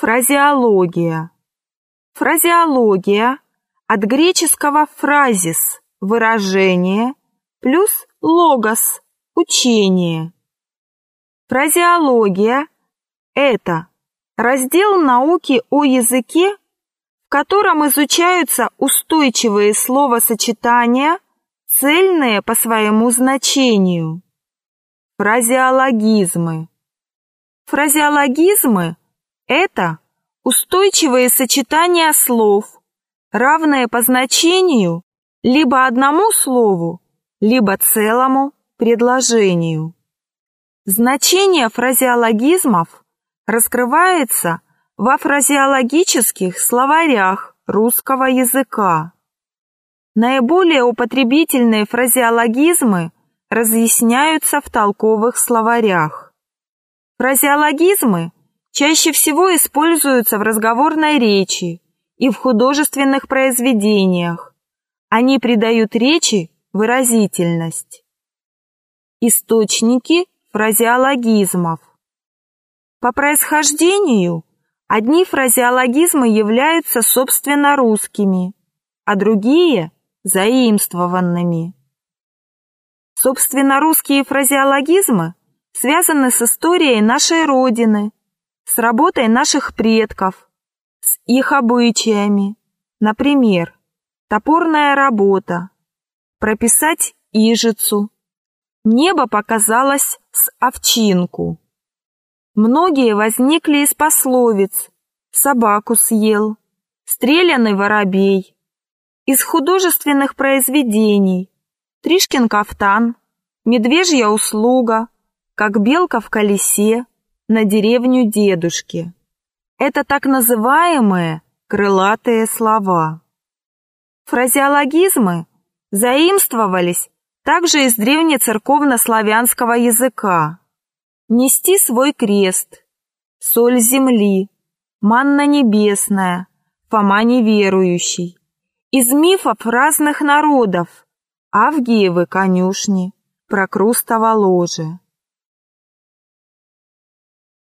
Фразеология. Фразеология от греческого фразис – выражение плюс логос – учение. Фразеология – это раздел науки о языке, в котором изучаются устойчивые словосочетания, цельные по своему значению. Фразеологизмы. Фразеологизмы это устойчивые сочетания слов, равные по значению либо одному слову, либо целому предложению. Значение фразеологизмов раскрывается во фразеологических словарях русского языка. Наиболее употребительные фразеологизмы разъясняются в толковых словарях. Фразеологизмы чаще всего используются в разговорной речи и в художественных произведениях. Они придают речи выразительность. Источники фразеологизмов. По происхождению одни фразеологизмы являются собственно русскими, а другие – заимствованными. Собственно русские фразеологизмы связаны с историей нашей Родины, с работой наших предков, с их обычаями. Например, топорная работа, прописать ижицу, небо показалось с овчинку. Многие возникли из пословиц «собаку съел», «стреляный воробей», из художественных произведений «Тришкин кафтан», «Медвежья услуга», «Как белка в колесе», на деревню дедушки. Это так называемые крылатые слова. Фразеологизмы заимствовались также из древнецерковно-славянского языка. Нести свой крест, соль земли, манна небесная, Фома неверующий. Из мифов разных народов, Авгиевы конюшни, Прокрустово ложе.